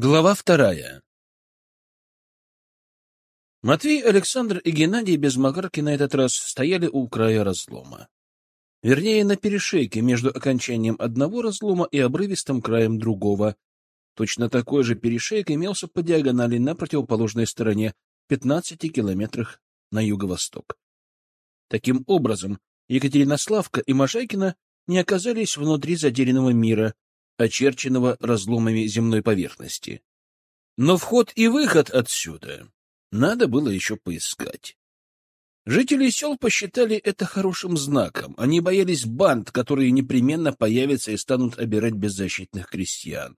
Глава вторая Матвей, Александр и Геннадий без Макарки на этот раз стояли у края разлома. Вернее, на перешейке между окончанием одного разлома и обрывистым краем другого. Точно такой же перешейк имелся по диагонали на противоположной стороне, 15 километрах на юго-восток. Таким образом, Екатеринославка и Можайкина не оказались внутри затерянного мира, очерченного разломами земной поверхности. Но вход и выход отсюда надо было еще поискать. Жители сел посчитали это хорошим знаком. Они боялись банд, которые непременно появятся и станут обирать беззащитных крестьян.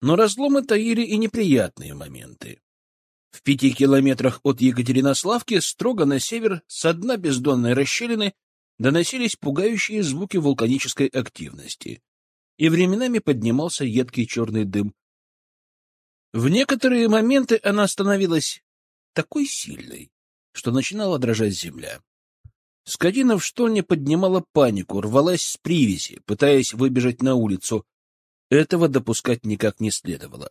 Но разломы таили и неприятные моменты. В пяти километрах от Екатеринославки, строго на север, с дна бездонной расщелины, доносились пугающие звуки вулканической активности и временами поднимался едкий черный дым. В некоторые моменты она становилась такой сильной, что начинала дрожать земля. Скотина в штольне поднимала панику, рвалась с привязи, пытаясь выбежать на улицу. Этого допускать никак не следовало.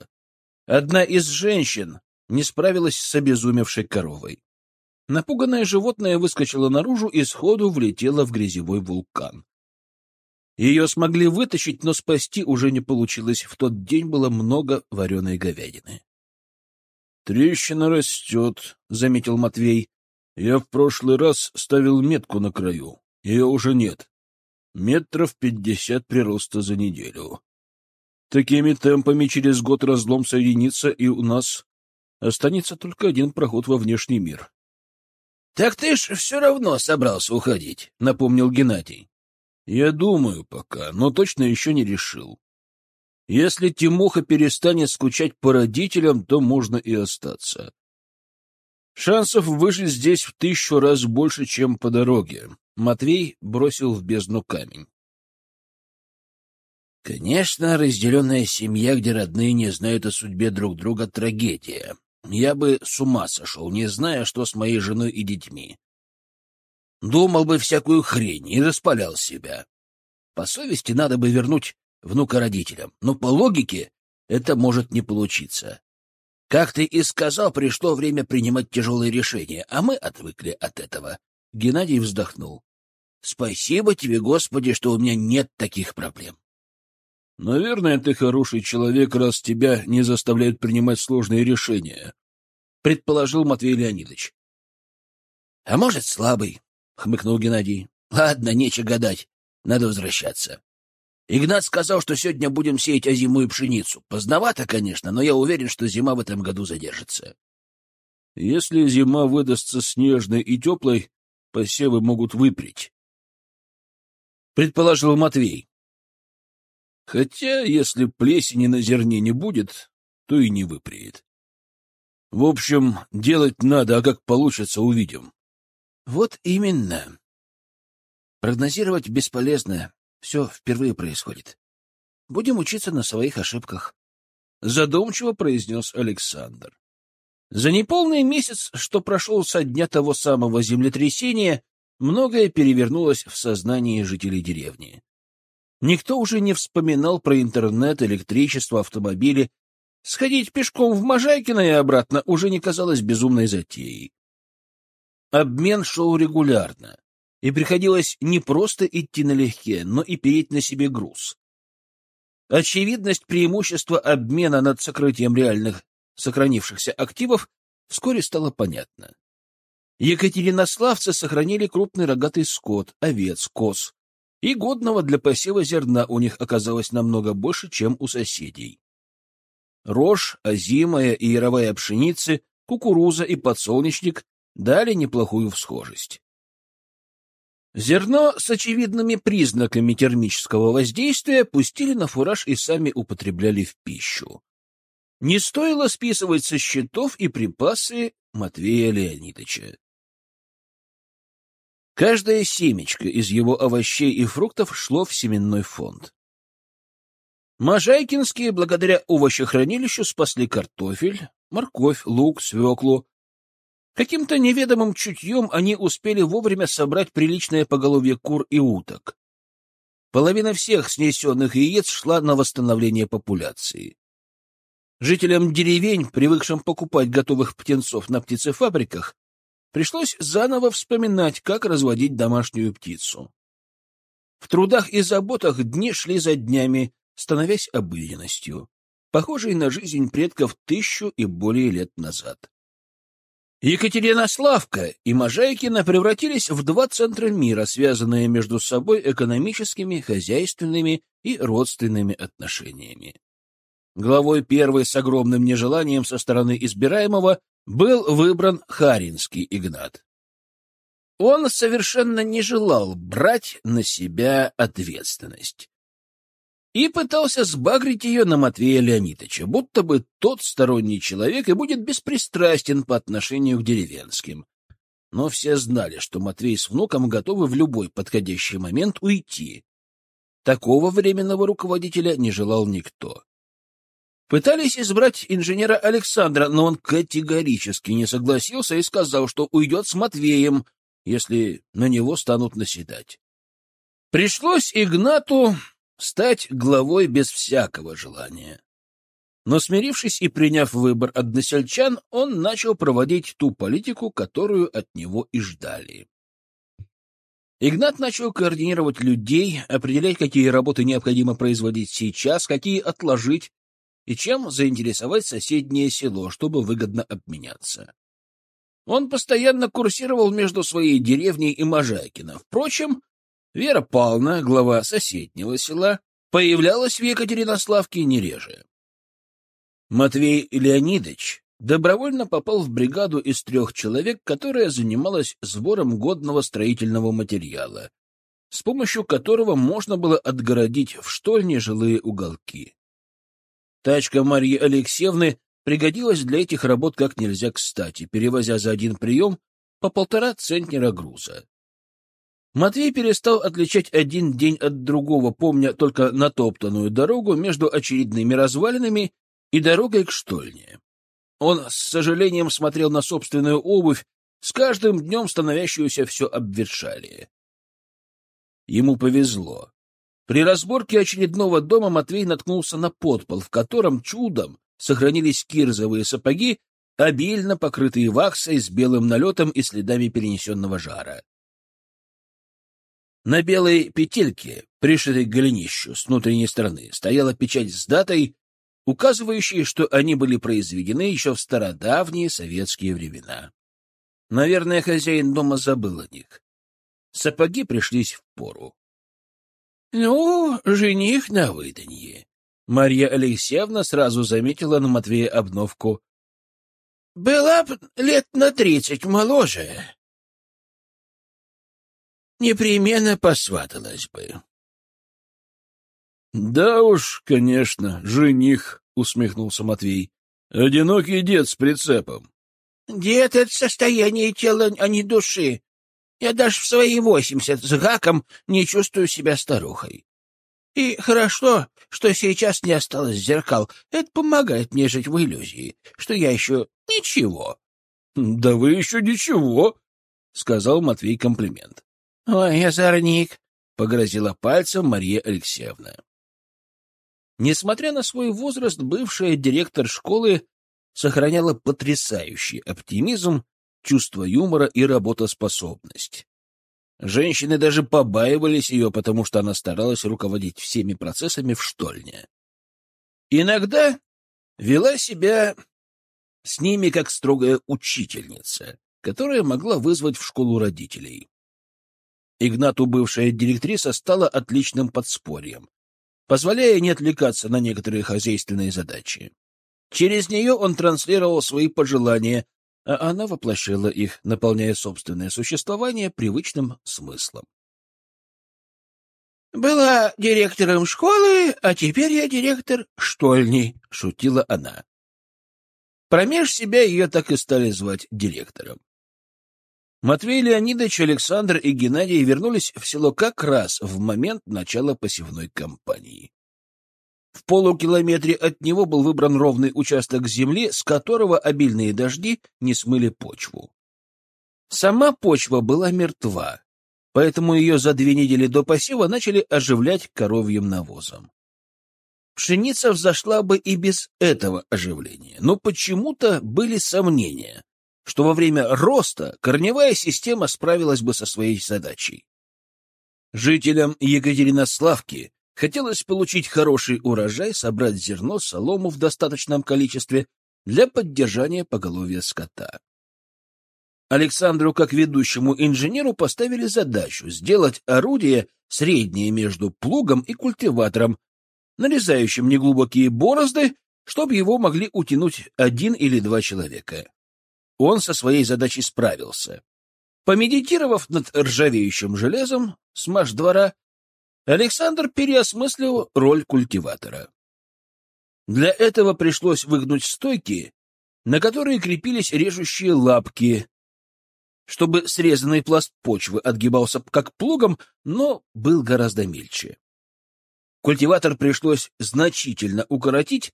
Одна из женщин не справилась с обезумевшей коровой. Напуганное животное выскочило наружу и сходу влетело в грязевой вулкан. Ее смогли вытащить, но спасти уже не получилось. В тот день было много вареной говядины. — Трещина растет, — заметил Матвей. — Я в прошлый раз ставил метку на краю. Ее уже нет. Метров пятьдесят прироста за неделю. Такими темпами через год разлом соединится, и у нас останется только один проход во внешний мир. — Так ты ж все равно собрался уходить, — напомнил Геннадий. Я думаю пока, но точно еще не решил. Если Тимоха перестанет скучать по родителям, то можно и остаться. Шансов выжить здесь в тысячу раз больше, чем по дороге. Матвей бросил в бездну камень. Конечно, разделенная семья, где родные не знают о судьбе друг друга, трагедия. Я бы с ума сошел, не зная, что с моей женой и детьми. Думал бы всякую хрень и распалял себя. По совести надо бы вернуть внука родителям, но по логике это может не получиться. Как ты и сказал, пришло время принимать тяжелые решения, а мы отвыкли от этого. Геннадий вздохнул. Спасибо тебе, Господи, что у меня нет таких проблем. Наверное, ты хороший человек, раз тебя не заставляют принимать сложные решения, предположил Матвей Леонидович. А может, слабый, — хмыкнул Геннадий. — Ладно, нечего гадать. Надо возвращаться. Игнат сказал, что сегодня будем сеять озимую пшеницу. Поздновато, конечно, но я уверен, что зима в этом году задержится. Если зима выдастся снежной и теплой, посевы могут выпрять. Предположил Матвей. Хотя, если плесени на зерне не будет, то и не выпреет. В общем, делать надо, а как получится, увидим. Вот именно. Прогнозировать бесполезно. Все впервые происходит. Будем учиться на своих ошибках. Задумчиво произнес Александр. За неполный месяц, что прошел со дня того самого землетрясения, многое перевернулось в сознании жителей деревни. Никто уже не вспоминал про интернет, электричество, автомобили. Сходить пешком в Можайкино и обратно уже не казалось безумной затеей. Обмен шел регулярно, и приходилось не просто идти налегке, но и переть на себе груз. Очевидность преимущества обмена над сокрытием реальных сохранившихся активов вскоре стала понятна. Екатеринославцы сохранили крупный рогатый скот, овец, коз, и годного для посева зерна у них оказалось намного больше, чем у соседей. Рожь, озимая и яровая пшеницы, кукуруза и подсолнечник дали неплохую всхожесть. Зерно с очевидными признаками термического воздействия пустили на фураж и сами употребляли в пищу. Не стоило списывать со счетов и припасы Матвея Леонидовича. Каждая семечко из его овощей и фруктов шло в семенной фонд. Можайкинские, благодаря овощехранилищу, спасли картофель, морковь, лук, свеклу, Каким-то неведомым чутьем они успели вовремя собрать приличное поголовье кур и уток. Половина всех снесенных яиц шла на восстановление популяции. Жителям деревень, привыкшим покупать готовых птенцов на птицефабриках, пришлось заново вспоминать, как разводить домашнюю птицу. В трудах и заботах дни шли за днями, становясь обыденностью, похожей на жизнь предков тысячу и более лет назад. Екатеринославка и Можайкино превратились в два центра мира, связанные между собой экономическими, хозяйственными и родственными отношениями. Главой первой с огромным нежеланием со стороны избираемого был выбран Харинский Игнат. Он совершенно не желал брать на себя ответственность и пытался сбагрить ее на Матвея Леонидовича, будто бы тот сторонний человек и будет беспристрастен по отношению к деревенским. Но все знали, что Матвей с внуком готовы в любой подходящий момент уйти. Такого временного руководителя не желал никто. Пытались избрать инженера Александра, но он категорически не согласился и сказал, что уйдет с Матвеем, если на него станут наседать. Пришлось Игнату стать главой без всякого желания. Но, смирившись и приняв выбор односельчан, он начал проводить ту политику, которую от него и ждали. Игнат начал координировать людей, определять, какие работы необходимо производить сейчас, какие отложить, и чем заинтересовать соседнее село, чтобы выгодно обменяться. Он постоянно курсировал между своей деревней и Можайкино. Впрочем, Вера Павловна, глава соседнего села, появлялась в Екатеринославке не реже. Матвей Леонидович добровольно попал в бригаду из трех человек, которая занималась сбором годного строительного материала, с помощью которого можно было отгородить в штольне жилые уголки. Тачка Марьи Алексеевны пригодилась для этих работ как нельзя кстати, перевозя за один прием по полтора центнера груза. Матвей перестал отличать один день от другого, помня только натоптанную дорогу между очередными развалинами и дорогой к штольне. Он с сожалением смотрел на собственную обувь, с каждым днем становящуюся все обветшалее. Ему повезло. При разборке очередного дома Матвей наткнулся на подпол, в котором чудом сохранились кирзовые сапоги, обильно покрытые ваксой с белым налетом и следами перенесенного жара. На белой петельке, пришитой к голенищу с внутренней стороны, стояла печать с датой, указывающей, что они были произведены еще в стародавние советские времена. Наверное, хозяин дома забыл о них. Сапоги пришлись в пору. — Ну, жених на выданье. Марья Алексеевна сразу заметила на Матвея обновку. — Была б лет на тридцать моложе, непременно посваталась бы. — Да уж, конечно, жених, — усмехнулся Матвей. — Одинокий дед с прицепом. — Дед — это состояние тела, а не души. Я даже в свои восемьдесят с гаком не чувствую себя старухой. И хорошо, что сейчас не осталось зеркал. Это помогает мне жить в иллюзии, что я еще ничего. — Да вы еще ничего, — сказал Матвей комплимент. — Ой, озорник! — погрозила пальцем Мария Алексеевна. Несмотря на свой возраст, бывшая директор школы сохраняла потрясающий оптимизм, чувство юмора и работоспособность. Женщины даже побаивались ее, потому что она старалась руководить всеми процессами в штольне. Иногда вела себя с ними как строгая учительница, которая могла вызвать в школу родителей. Игнату бывшая директриса стала отличным подспорьем, позволяя не отвлекаться на некоторые хозяйственные задачи. Через нее он транслировал свои пожелания, а она воплощала их, наполняя собственное существование привычным смыслом. «Была директором школы, а теперь я директор штольни», — шутила она. Промеж себя ее так и стали звать директором. Матвей Леонидович, Александр и Геннадий вернулись в село как раз в момент начала посевной кампании. В полукилометре от него был выбран ровный участок земли, с которого обильные дожди не смыли почву. Сама почва была мертва, поэтому ее за две недели до посева начали оживлять коровьим навозом. Пшеница взошла бы и без этого оживления, но почему-то были сомнения, что во время роста корневая система справилась бы со своей задачей. Жителям Екатеринославки хотелось получить хороший урожай, собрать зерно, солому в достаточном количестве для поддержания поголовья скота. Александру, как ведущему инженеру, поставили задачу сделать орудие среднее между плугом и культиватором, нарезающим неглубокие борозды, чтобы его могли утянуть один или два человека. Он со своей задачей справился. Помедитировав над ржавеющим железом с двора, Александр переосмыслил роль культиватора. Для этого пришлось выгнуть стойки, на которые крепились режущие лапки, чтобы срезанный пласт почвы отгибался как плугом, но был гораздо мельче. Культиватор пришлось значительно укоротить,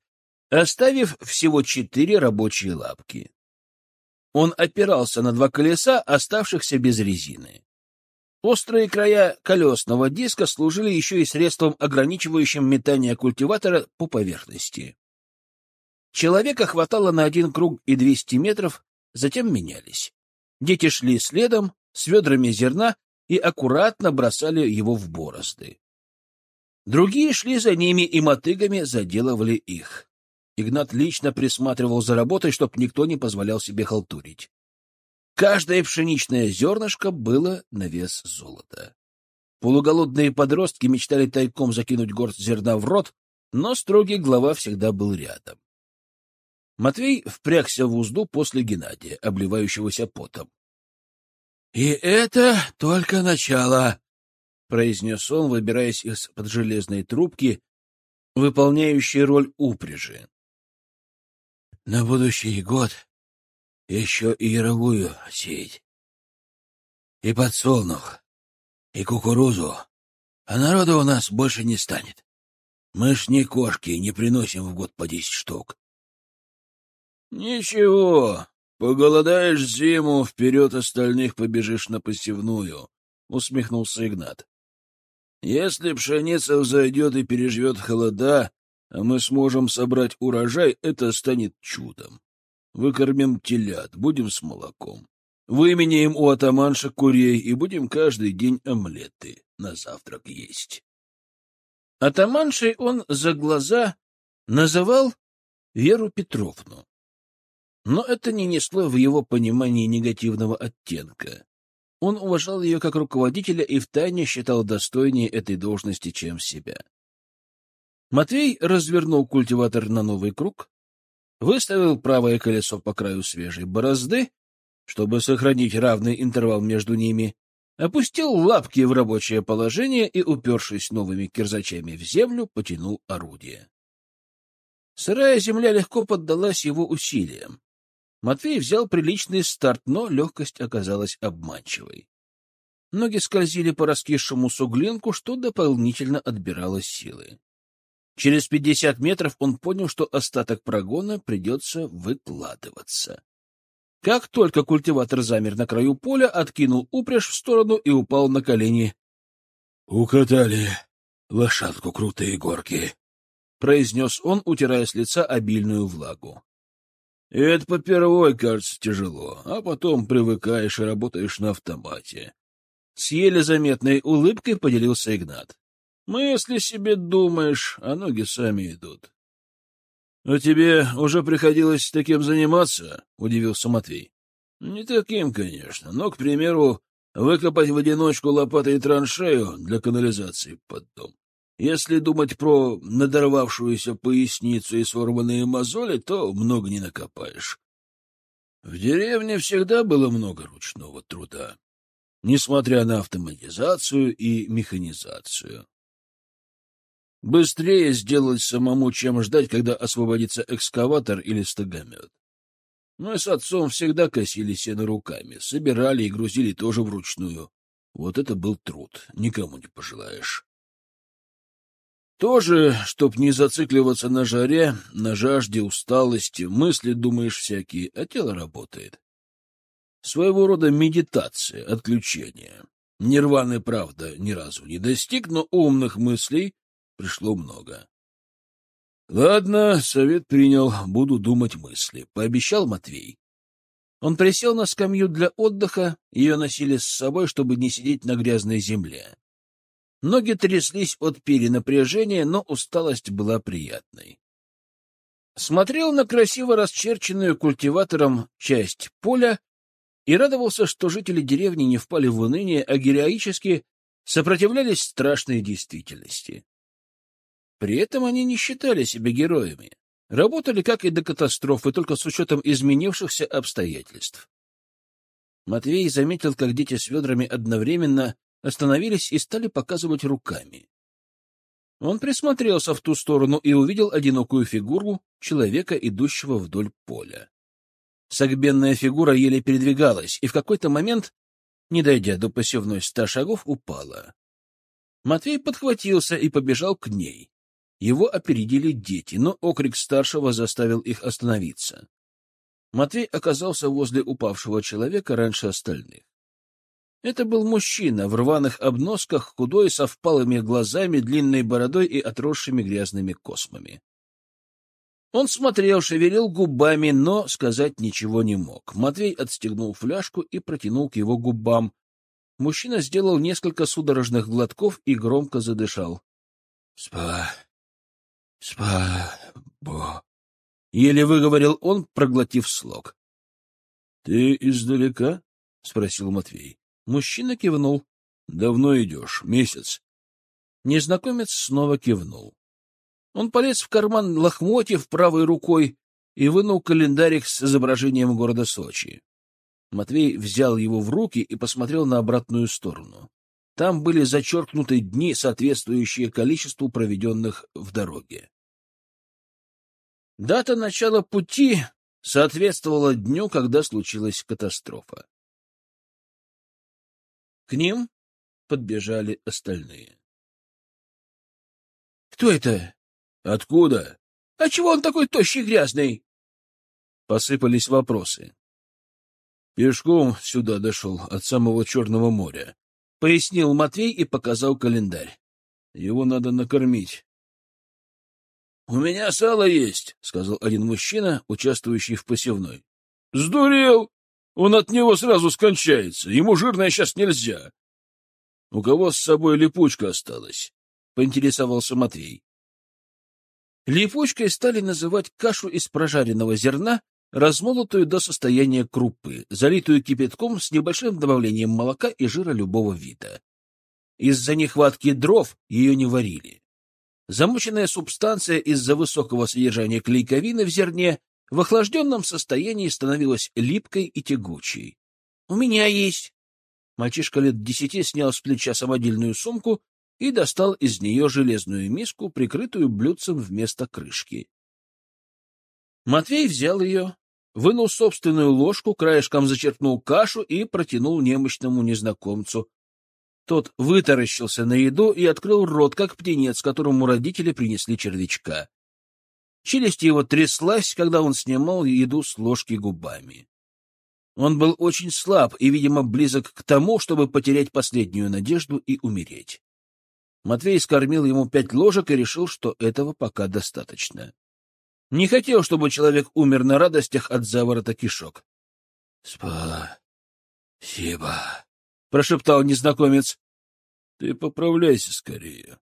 оставив всего четыре рабочие лапки. Он опирался на два колеса, оставшихся без резины. Острые края колесного диска служили еще и средством, ограничивающим метание культиватора по поверхности. Человека хватало на один круг и 200 метров, затем менялись. Дети шли следом с ведрами зерна и аккуратно бросали его в борозды. Другие шли за ними и мотыгами заделывали их. Игнат лично присматривал за работой, чтобы никто не позволял себе халтурить. Каждое пшеничное зернышко было на вес золота. Полуголодные подростки мечтали тайком закинуть горсть зерна в рот, но строгий глава всегда был рядом. Матвей впрягся в узду после Геннадия, обливающегося потом. — И это только начало, — произнес он, выбираясь из-под железной трубки, выполняющей роль упряжи. — На будущий год еще и яровую сеять. И подсолнух, и кукурузу. А народа у нас больше не станет. Мы ж не кошки, не приносим в год по десять штук. — Ничего, поголодаешь зиму, вперед остальных побежишь на посевную, — усмехнулся Игнат. — Если пшеница взойдет и переживет холода, мы сможем собрать урожай, это станет чудом. Выкормим телят, будем с молоком. Выменяем у атаманша курей и будем каждый день омлеты на завтрак есть. Атаманшей он за глаза называл Веру Петровну. Но это не несло в его понимании негативного оттенка. Он уважал ее как руководителя и втайне считал достойнее этой должности, чем себя. Матвей развернул культиватор на новый круг, выставил правое колесо по краю свежей борозды, чтобы сохранить равный интервал между ними, опустил лапки в рабочее положение и, упершись новыми кирзачами в землю, потянул орудие. Сырая земля легко поддалась его усилиям. Матвей взял приличный старт, но легкость оказалась обманчивой. Ноги скользили по раскисшему суглинку, что дополнительно отбирало силы. Через пятьдесят метров он понял, что остаток прогона придется выкладываться. Как только культиватор замер на краю поля, откинул упряжь в сторону и упал на колени. — Укатали лошадку крутые горки, — произнес он, утирая с лица обильную влагу. — Это попервой кажется тяжело, а потом привыкаешь и работаешь на автомате. С еле заметной улыбкой поделился Игнат. Мысли себе думаешь, а ноги сами идут. — А тебе уже приходилось таким заниматься? — удивился Матвей. — Не таким, конечно, но, к примеру, выкопать в одиночку лопатой траншею для канализации под дом. Если думать про надорвавшуюся поясницу и сорванные мозоли, то много не накопаешь. В деревне всегда было много ручного труда, несмотря на автоматизацию и механизацию. Быстрее сделать самому, чем ждать, когда освободится экскаватор или стогомет. Мы с отцом всегда косили сено руками, собирали и грузили тоже вручную. Вот это был труд, никому не пожелаешь. Тоже, чтоб не зацикливаться на жаре, на жажде, усталости, мысли думаешь всякие, а тело работает. Своего рода медитация, отключение. Нирваны, правда, ни разу не достиг, но умных мыслей пришло много. Ладно, совет принял, буду думать мысли, пообещал Матвей. Он присел на скамью для отдыха, ее носили с собой, чтобы не сидеть на грязной земле. Ноги тряслись от перенапряжения, но усталость была приятной. Смотрел на красиво расчерченную культиватором часть поля и радовался, что жители деревни не впали в уныние, а героически сопротивлялись страшной действительности. При этом они не считали себя героями. Работали, как и до катастрофы, только с учетом изменившихся обстоятельств. Матвей заметил, как дети с ведрами одновременно остановились и стали показывать руками. Он присмотрелся в ту сторону и увидел одинокую фигуру человека, идущего вдоль поля. Согбенная фигура еле передвигалась, и в какой-то момент, не дойдя до посевной ста шагов, упала. Матвей подхватился и побежал к ней. Его опередили дети, но окрик старшего заставил их остановиться. Матвей оказался возле упавшего человека раньше остальных. Это был мужчина в рваных обносках, худой, со впалыми глазами, длинной бородой и отросшими грязными космами. Он смотрел, шевелил губами, но сказать ничего не мог. Матвей отстегнул фляжку и протянул к его губам. Мужчина сделал несколько судорожных глотков и громко задышал. — Спа... Спа-бо. Еле выговорил он, проглотив слог. — Ты издалека? — спросил Матвей. Мужчина кивнул. — Давно идешь? Месяц? Незнакомец снова кивнул. Он полез в карман лохмотьев правой рукой и вынул календарик с изображением города Сочи. Матвей взял его в руки и посмотрел на обратную сторону. Там были зачеркнуты дни, соответствующие количеству проведенных в дороге. Дата начала пути соответствовала дню, когда случилась катастрофа. К ним подбежали остальные. — Кто это? — Откуда? — А чего он такой тощий и грязный? Посыпались вопросы. — Пешком сюда дошел, от самого Черного моря, — пояснил Матвей и показал календарь. Его надо накормить. — У меня сало есть, — сказал один мужчина, участвующий в посевной. — Сдурел! Он от него сразу скончается. Ему жирное сейчас нельзя. — У кого с собой липучка осталась? — поинтересовался Матвей. Липучкой стали называть кашу из прожаренного зерна, размолотую до состояния крупы, залитую кипятком с небольшим добавлением молока и жира любого вида. Из-за нехватки дров ее не варили. Замоченная субстанция из-за высокого содержания клейковины в зерне в охлажденном состоянии становилась липкой и тягучей. — У меня есть. Мальчишка лет десяти снял с плеча самодельную сумку и достал из нее железную миску, прикрытую блюдцем вместо крышки. Матвей взял ее, вынул собственную ложку, краешком зачерпнул кашу и протянул немощному незнакомцу. Тот вытаращился на еду и открыл рот, как птенец, которому родители принесли червячка. Челюсть его тряслась, когда он снимал еду с ложки губами. Он был очень слаб и, видимо, близок к тому, чтобы потерять последнюю надежду и умереть. Матвей скормил ему пять ложек и решил, что этого пока достаточно. Не хотел, чтобы человек умер на радостях от заворота кишок. — Спасибо, — прошептал незнакомец. — Ты поправляйся скорее.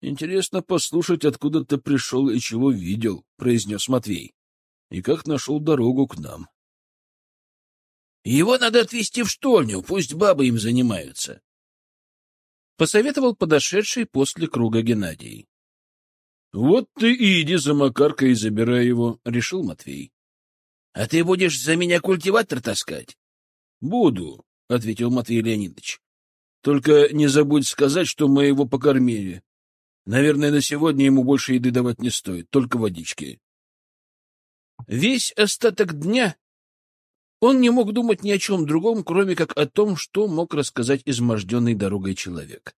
Интересно послушать, откуда ты пришел и чего видел, — произнес Матвей. — И как нашел дорогу к нам. — Его надо отвезти в штольню, пусть бабы им занимаются. Посоветовал подошедший после круга Геннадий. — Вот ты и иди за Макаркой и забирай его, — решил Матвей. — А ты будешь за меня культиватор таскать? — Буду, — ответил Матвей Леонидович. — Только не забудь сказать, что мы его покормили. Наверное, на сегодня ему больше еды давать не стоит, только водички. Весь остаток дня он не мог думать ни о чем другом, кроме как о том, что мог рассказать изможденный дорогой человек.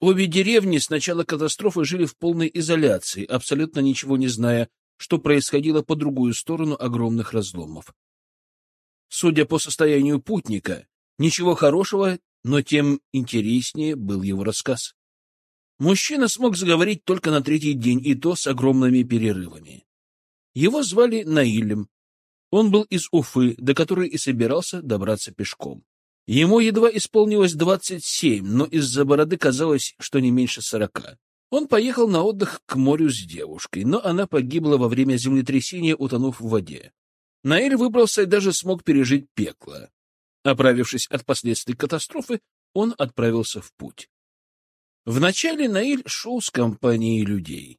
Обе деревни с начала катастрофы жили в полной изоляции, абсолютно ничего не зная, что происходило по другую сторону огромных разломов. Судя по состоянию путника, ничего хорошего, но тем интереснее был его рассказ. Мужчина смог заговорить только на третий день, и то с огромными перерывами. Его звали Наилем. Он был из Уфы, до которой и собирался добраться пешком. Ему едва исполнилось двадцать семь, но из-за бороды казалось, что не меньше сорока. Он поехал на отдых к морю с девушкой, но она погибла во время землетрясения, утонув в воде. Наиль выбрался и даже смог пережить пекло. Оправившись от последствий катастрофы, он отправился в путь. Вначале Наиль шел с компанией людей.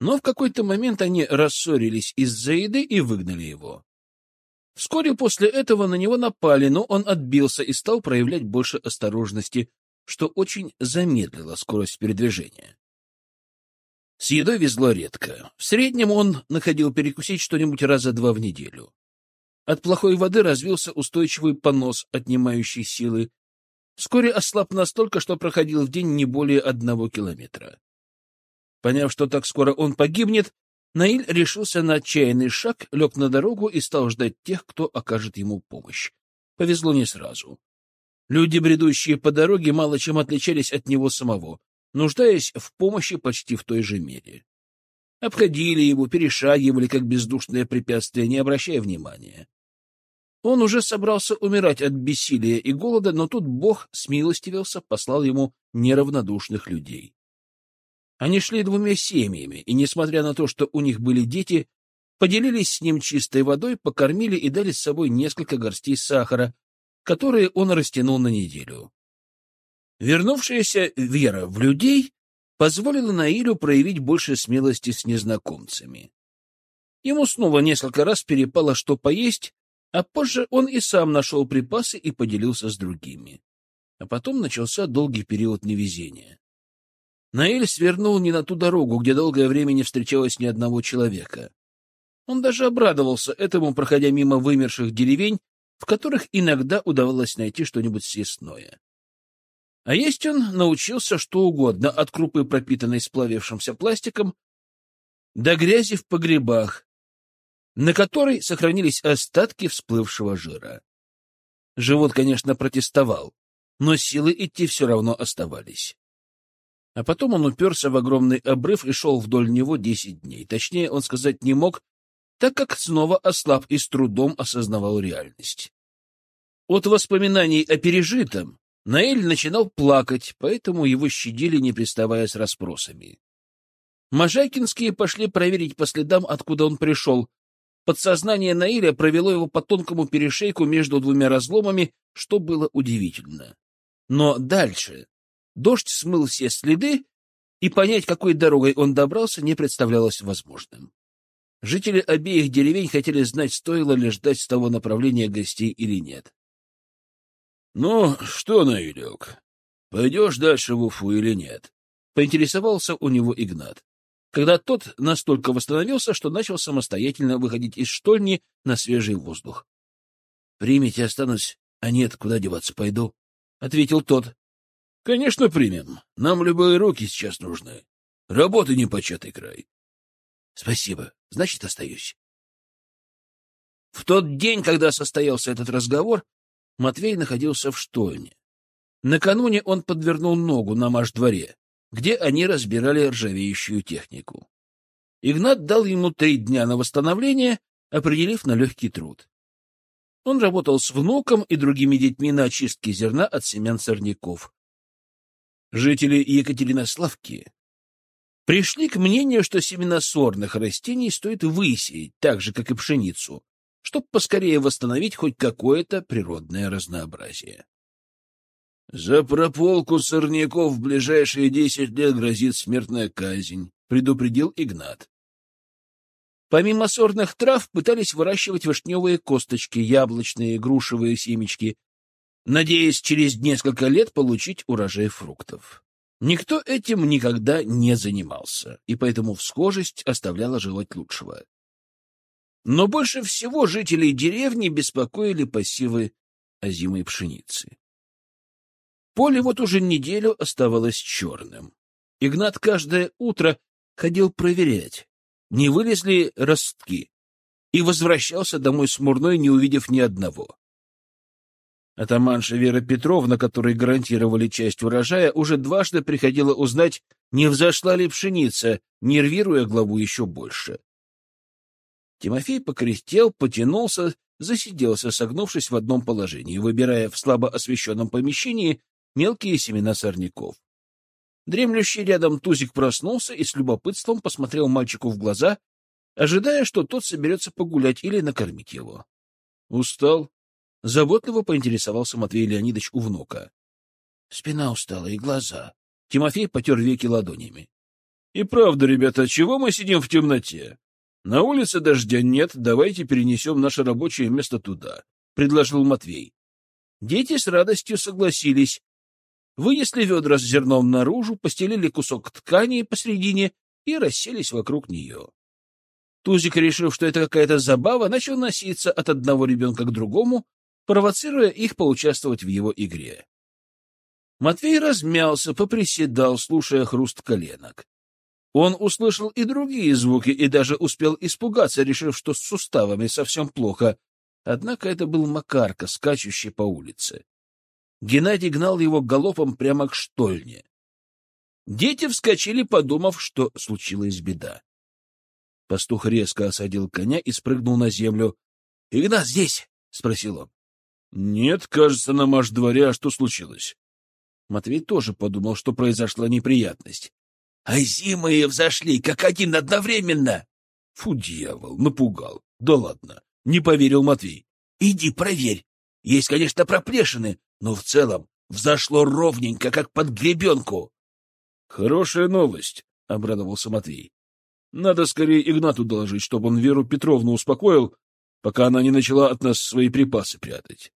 Но в какой-то момент они рассорились из-за еды и выгнали его. Вскоре после этого на него напали, но он отбился и стал проявлять больше осторожности, что очень замедлило скорость передвижения. С едой везло редко. В среднем он находил перекусить что-нибудь раза два в неделю. От плохой воды развился устойчивый понос, отнимающий силы. Вскоре ослаб настолько, что проходил в день не более одного километра. Поняв, что так скоро он погибнет, Наиль решился на отчаянный шаг, лег на дорогу и стал ждать тех, кто окажет ему помощь. Повезло не сразу. Люди, бредущие по дороге, мало чем отличались от него самого, нуждаясь в помощи почти в той же мере. Обходили его, перешагивали, как бездушное препятствие, не обращая внимания. Он уже собрался умирать от бессилия и голода, но тут Бог смилостивился, послал ему неравнодушных людей. Они шли двумя семьями, и, несмотря на то, что у них были дети, поделились с ним чистой водой, покормили и дали с собой несколько горстей сахара, которые он растянул на неделю. Вернувшаяся вера в людей позволила Наилю проявить больше смелости с незнакомцами. Ему снова несколько раз перепало, что поесть, а позже он и сам нашел припасы и поделился с другими. А потом начался долгий период невезения. Наэль свернул не на ту дорогу, где долгое время не встречалось ни одного человека. Он даже обрадовался этому, проходя мимо вымерших деревень, в которых иногда удавалось найти что-нибудь съестное. А есть он научился что угодно, от крупы, пропитанной сплавившимся пластиком, до грязи в погребах, на которой сохранились остатки всплывшего жира. Живот, конечно, протестовал, но силы идти все равно оставались. А потом он уперся в огромный обрыв и шел вдоль него десять дней. Точнее, он сказать не мог, так как снова ослаб и с трудом осознавал реальность. От воспоминаний о пережитом Наэль начинал плакать, поэтому его щадили, не приставая с расспросами. Можайкинские пошли проверить по следам, откуда он пришел, Подсознание Наиля провело его по тонкому перешейку между двумя разломами, что было удивительно. Но дальше дождь смыл все следы, и понять, какой дорогой он добрался, не представлялось возможным. Жители обеих деревень хотели знать, стоило ли ждать с того направления гостей или нет. — Ну, что, Наилек, пойдешь дальше в Уфу или нет? — поинтересовался у него Игнат когда тот настолько восстановился, что начал самостоятельно выходить из штольни на свежий воздух. — Примите, останусь, а нет, куда деваться пойду, — ответил тот. — Конечно, примем. Нам любые руки сейчас нужны. Работы непочатый край. — Спасибо. Значит, остаюсь. В тот день, когда состоялся этот разговор, Матвей находился в штольне. Накануне он подвернул ногу на маш-дворе где они разбирали ржавеющую технику. Игнат дал ему три дня на восстановление, определив на легкий труд. Он работал с внуком и другими детьми на очистке зерна от семян сорняков. Жители Екатеринославки пришли к мнению, что семена сорных растений стоит высеять, так же, как и пшеницу, чтобы поскорее восстановить хоть какое-то природное разнообразие. За прополку сорняков в ближайшие десять лет грозит смертная казнь, предупредил Игнат. Помимо сорных трав пытались выращивать вишневые косточки, яблочные, грушевые семечки, надеясь через несколько лет получить урожай фруктов. Никто этим никогда не занимался, и поэтому всхожесть оставляла желать лучшего. Но больше всего жителей деревни беспокоили посевы озимой пшеницы. Поле вот уже неделю оставалось черным. Игнат каждое утро ходил проверять, не вылезли ростки, и возвращался домой смурной, не увидев ни одного. Атаманша Вера Петровна, которой гарантировали часть урожая, уже дважды приходила узнать, не взошла ли пшеница, нервируя главу еще больше. Тимофей покрестел, потянулся, засиделся, согнувшись в одном положении, выбирая в слабо освещенном помещении мелкие семена сорняков. Дремлющий рядом Тузик проснулся и с любопытством посмотрел мальчику в глаза, ожидая, что тот соберется погулять или накормить его. «Устал?» — заботливо поинтересовался Матвей Леонидович у внука. «Спина устала и глаза». Тимофей потер веки ладонями. «И правда, ребята, чего мы сидим в темноте? На улице дождя нет, давайте перенесем наше рабочее место туда», — предложил Матвей. Дети с радостью согласились, вынесли ведра с зерном наружу, постелили кусок ткани посредине и расселись вокруг нее. Тузик, решив, что это какая-то забава, начал носиться от одного ребенка к другому, провоцируя их поучаствовать в его игре. Матвей размялся, поприседал, слушая хруст коленок. Он услышал и другие звуки и даже успел испугаться, решив, что с суставами совсем плохо. Однако это был Макарка, скачущий по улице. Геннадий гнал его галопом прямо к штольне. Дети вскочили, подумав, что случилась беда. Пастух резко осадил коня и спрыгнул на землю. — Игнат здесь? — спросил он. — Нет, кажется, на маш дворе. А что случилось? Матвей тоже подумал, что произошла неприятность. — А зимы взошли, как один одновременно! — Фу, дьявол, напугал. Да ладно, не поверил Матвей. — Иди проверь. Есть, конечно, проплешины, но в целом взошло ровненько, как под гребенку. — Хорошая новость, — обрадовался Матвей. — Надо скорее Игнату доложить, чтобы он Веру Петровну успокоил, пока она не начала от нас свои припасы прятать. —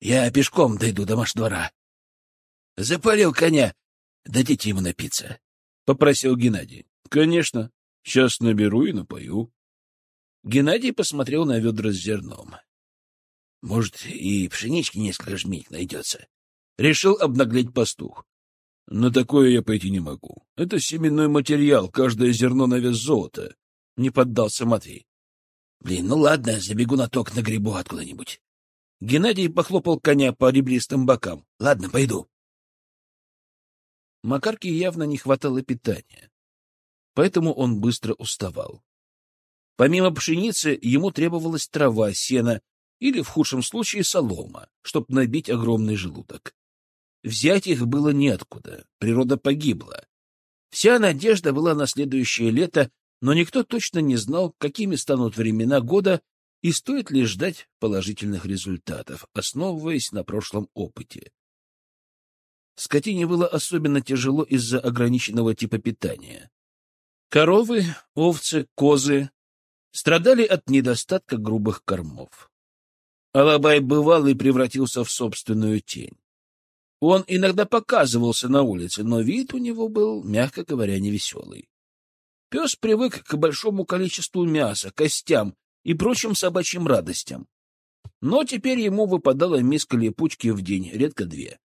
Я пешком дойду до маш двора. — Запалил коня. Дадите ему напиться, — попросил Геннадий. — Конечно. Сейчас наберу и напою. Геннадий посмотрел на ведра с зерном. Может, и пшенички несколько жмить найдется. Решил обнаглеть пастух. На такое я пойти не могу. Это семенной материал, каждое зерно на вес золота. Не поддался Матвей. Блин, ну ладно, забегу на ток на грибу откуда-нибудь. Геннадий похлопал коня по ребристым бокам. Ладно, пойду. Макарке явно не хватало питания, поэтому он быстро уставал. Помимо пшеницы, ему требовалась трава, сено или, в худшем случае, солома, чтобы набить огромный желудок. Взять их было неоткуда, природа погибла. Вся надежда была на следующее лето, но никто точно не знал, какими станут времена года и стоит ли ждать положительных результатов, основываясь на прошлом опыте. Скотине было особенно тяжело из-за ограниченного типа питания. Коровы, овцы, козы страдали от недостатка грубых кормов. Алабай бывал и превратился в собственную тень. Он иногда показывался на улице, но вид у него был, мягко говоря, невеселый. Пес привык к большому количеству мяса, костям и прочим собачьим радостям. Но теперь ему выпадала миска липучки в день, редко две.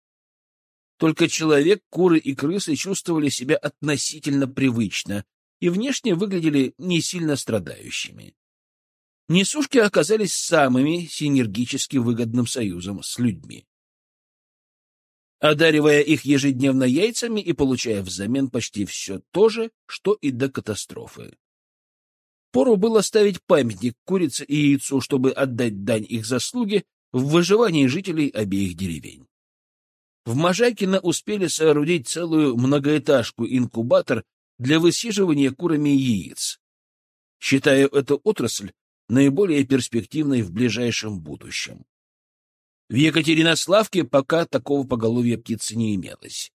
Только человек, куры и крысы чувствовали себя относительно привычно и внешне выглядели не сильно страдающими. Несушки оказались самыми синергически выгодным союзом с людьми. Одаривая их ежедневно яйцами и получая взамен почти все то же, что и до катастрофы. Пору было ставить памятник курице и яйцу, чтобы отдать дань их заслуге в выживании жителей обеих деревень. В Можайкино успели соорудить целую многоэтажку-инкубатор для высиживания курами яиц. Считаю эту отрасль наиболее перспективной в ближайшем будущем. В Екатеринославке пока такого поголовья птицы не имелось.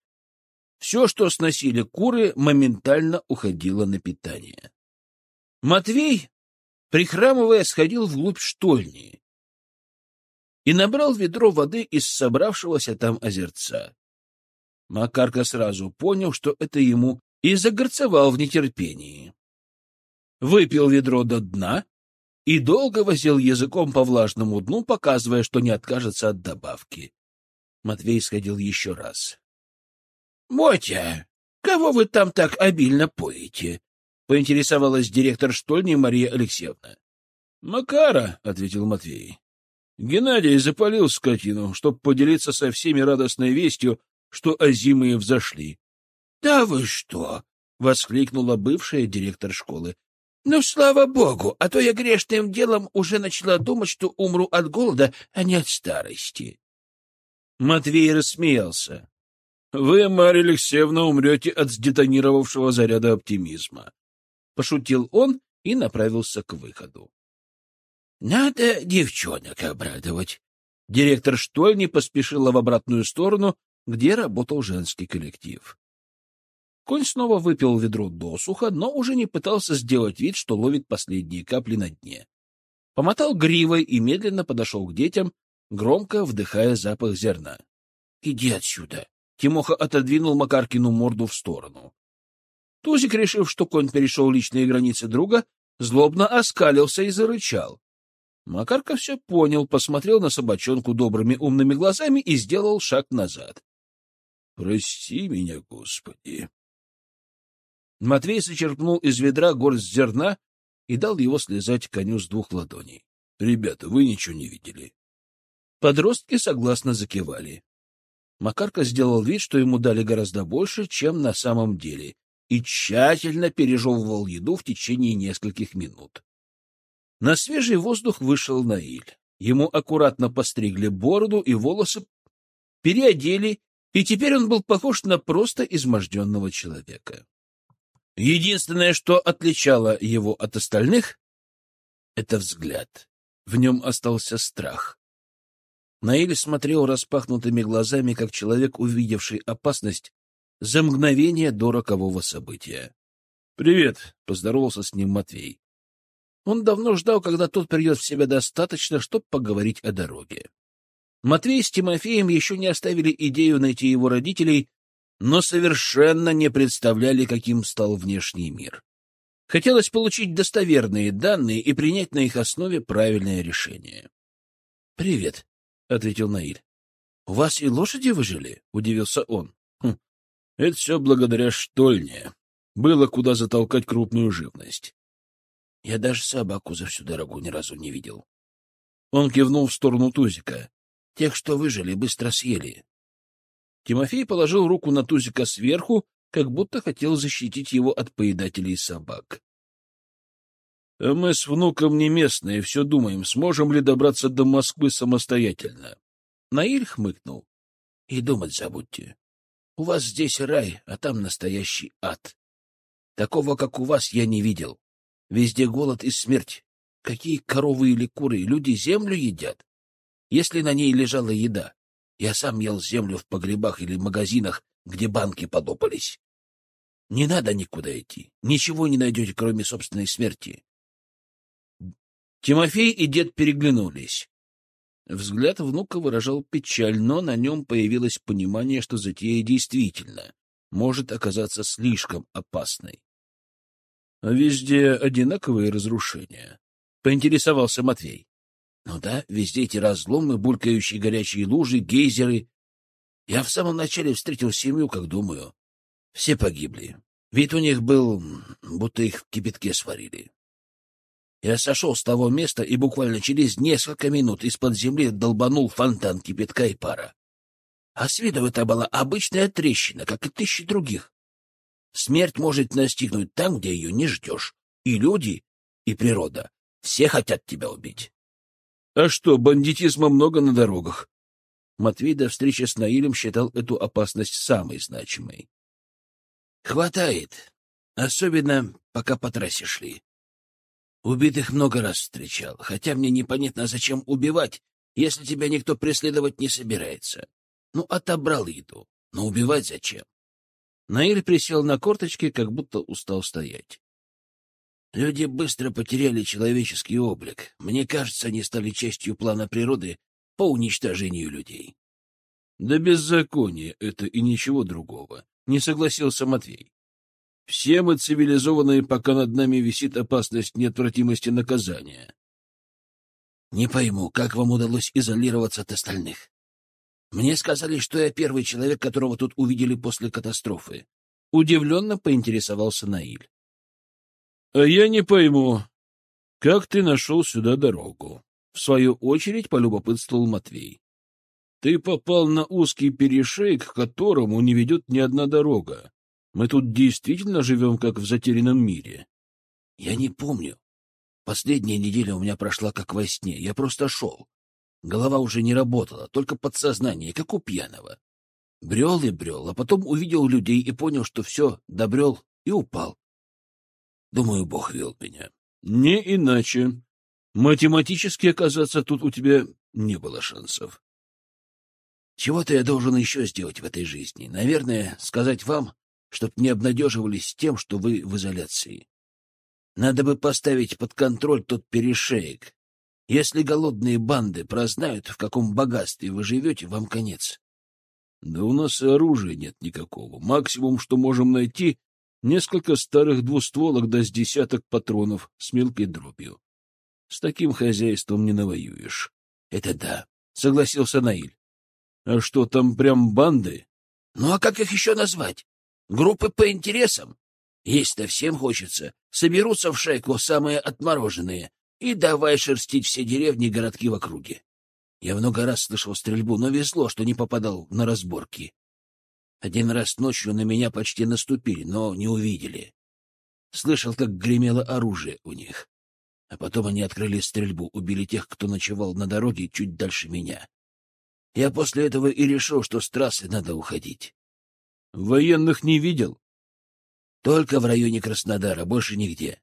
Все, что сносили куры, моментально уходило на питание. Матвей, прихрамывая, сходил вглубь штольни и набрал ведро воды из собравшегося там озерца. Макарка сразу понял, что это ему, и загорцевал в нетерпении. Выпил ведро до дна и долго возил языком по влажному дну, показывая, что не откажется от добавки. Матвей сходил еще раз. — Мотя, кого вы там так обильно поете? — поинтересовалась директор штольни Мария Алексеевна. — Макара, — ответил Матвей. Геннадий запалил скотину, чтобы поделиться со всеми радостной вестью, что озимые взошли. — Да вы что? — воскликнула бывшая директор школы. — Ну, слава богу, а то я грешным делом уже начала думать, что умру от голода, а не от старости. Матвей рассмеялся. — Вы, Марья Алексеевна, умрете от сдетонировавшего заряда оптимизма. Пошутил он и направился к выходу. — Надо девчонок обрадовать. Директор Штольни поспешила в обратную сторону, где работал женский коллектив. Конь снова выпил ведро досуха, но уже не пытался сделать вид, что ловит последние капли на дне. Помотал гривой и медленно подошел к детям, громко вдыхая запах зерна. — Иди отсюда! Тимоха отодвинул Макаркину морду в сторону. Тузик, решив, что конь перешел личные границы друга, злобно оскалился и зарычал. Макарка все понял, посмотрел на собачонку добрыми умными глазами и сделал шаг назад. — Прости меня, Господи! Матвей зачерпнул из ведра горсть зерна и дал его слезать коню с двух ладоней. — Ребята, вы ничего не видели? Подростки согласно закивали. Макарка сделал вид, что ему дали гораздо больше, чем на самом деле, и тщательно пережевывал еду в течение нескольких минут. На свежий воздух вышел Наиль. Ему аккуратно постригли бороду и волосы, переодели, и теперь он был похож на просто изможденного человека. Единственное, что отличало его от остальных, — это взгляд. В нем остался страх. Наиль смотрел распахнутыми глазами, как человек, увидевший опасность за мгновение до рокового события. — Привет! — поздоровался с ним Матвей. Он давно ждал, когда тот придет в себя достаточно, чтобы поговорить о дороге. Матвей с Тимофеем еще не оставили идею найти его родителей но совершенно не представляли, каким стал внешний мир. Хотелось получить достоверные данные и принять на их основе правильное решение. — Привет, — ответил Наиль. — У вас и лошади выжили? — удивился он. Это все благодаря штольне. Было куда затолкать крупную живность. Я даже собаку за всю дорогу ни разу не видел. Он кивнул в сторону Тузика. Тех, что выжили, быстро съели. Тимофей положил руку на Тузика сверху, как будто хотел защитить его от поедателей собак. — Мы с внуком не местные, все думаем, сможем ли добраться до Москвы самостоятельно. Наиль хмыкнул. — И думать забудьте. У вас здесь рай, а там настоящий ад. Такого, как у вас, я не видел. Везде голод и смерть. Какие коровы или куры, люди землю едят? Если на ней лежала еда, я сам ел землю в погребах или магазинах, где банки подопались. Не надо никуда идти. Ничего не найдете, кроме собственной смерти. Тимофей и дед переглянулись. Взгляд внука выражал печаль, но на нем появилось понимание, что затея действительно может оказаться слишком опасной. — Везде одинаковые разрушения, — поинтересовался Матвей. Ну да, везде эти разломы, булькающие горячие лужи, гейзеры. Я в самом начале встретил семью, как думаю. Все погибли. Вид у них был, будто их в кипятке сварили. Я сошел с того места и буквально через несколько минут из-под земли долбанул фонтан кипятка и пара. А с виду это была обычная трещина, как и тысячи других. Смерть может настигнуть там, где ее не ждешь. И люди, и природа. Все хотят тебя убить. А что, бандитизма много на дорогах? Матвей до встречи с Наилем считал эту опасность самой значимой. Хватает, особенно пока по трассе шли. Убитых много раз встречал, хотя мне непонятно, зачем убивать, если тебя никто преследовать не собирается. Ну, отобрал еду, но убивать зачем? Наиль присел на корточки, как будто устал стоять. Люди быстро потеряли человеческий облик. Мне кажется, они стали частью плана природы по уничтожению людей. — Да беззаконие это и ничего другого, — не согласился Матвей. — Все мы цивилизованные, пока над нами висит опасность неотвратимости наказания. — Не пойму, как вам удалось изолироваться от остальных? Мне сказали, что я первый человек, которого тут увидели после катастрофы. Удивленно поинтересовался Наиль. — А я не пойму, как ты нашел сюда дорогу? В свою очередь полюбопытствовал Матвей. Ты попал на узкий перешейк, к которому не ведет ни одна дорога. Мы тут действительно живем, как в затерянном мире. Я не помню. Последняя неделя у меня прошла как во сне. Я просто шел. Голова уже не работала, только подсознание, как у пьяного. Брел и брел, а потом увидел людей и понял, что все, добрел и упал. Думаю, Бог вел меня. Не иначе. Математически оказаться тут у тебя не было шансов. Чего-то я должен еще сделать в этой жизни. Наверное, сказать вам, чтоб не обнадеживались тем, что вы в изоляции. Надо бы поставить под контроль тот перешеек. Если голодные банды прознают, в каком богатстве вы живете, вам конец. Да у нас и оружия нет никакого. Максимум, что можем найти, несколько старых двустволок да с десяток патронов с мелкой дробью. С таким хозяйством не навоюешь. — Это да, — согласился Наиль. — А что, там прям банды? — Ну а как их еще назвать? Группы по интересам? Есть-то всем хочется. Соберутся в шайку самые отмороженные и давай шерстить все деревни и городки в округе. Я много раз слышал стрельбу, но везло, что не попадал на разборки. Один раз ночью на меня почти наступили, но не увидели. Слышал, как гремело оружие у них. А потом они открыли стрельбу, убили тех, кто ночевал на дороге чуть дальше меня. Я после этого и решил, что с трассы надо уходить. Военных не видел? Только в районе Краснодара, больше нигде.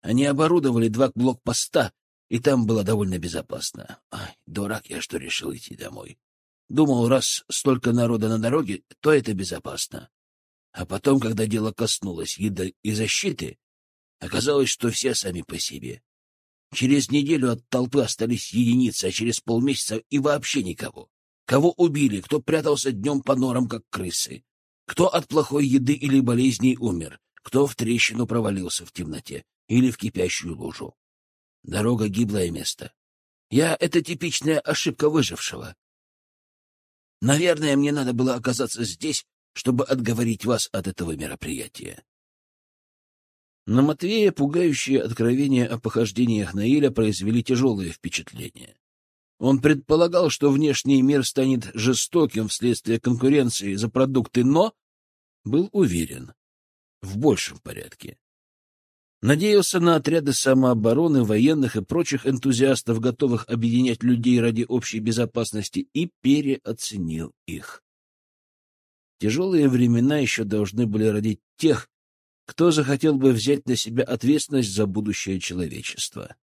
Они оборудовали два блокпоста, и там было довольно безопасно. Ай, дурак я, что решил идти домой. Думал, раз столько народа на дороге, то это безопасно. А потом, когда дело коснулось еды и защиты, оказалось, что все сами по себе. Через неделю от толпы остались единицы, а через полмесяца и вообще никого. Кого убили, кто прятался днем по норам, как крысы. Кто от плохой еды или болезней умер, кто в трещину провалился в темноте или в кипящую лужу. Дорога — гиблое место. Я — это типичная ошибка выжившего. Наверное, мне надо было оказаться здесь, чтобы отговорить вас от этого мероприятия. На Матвея пугающие откровения о похождениях Наиля произвели тяжелое впечатление. Он предполагал, что внешний мир станет жестоким вследствие конкуренции за продукты, но был уверен в большем порядке. Надеялся на отряды самообороны, военных и прочих энтузиастов, готовых объединять людей ради общей безопасности, и переоценил их. Тяжелые времена еще должны были родить тех, кто захотел бы взять на себя ответственность за будущее человечества.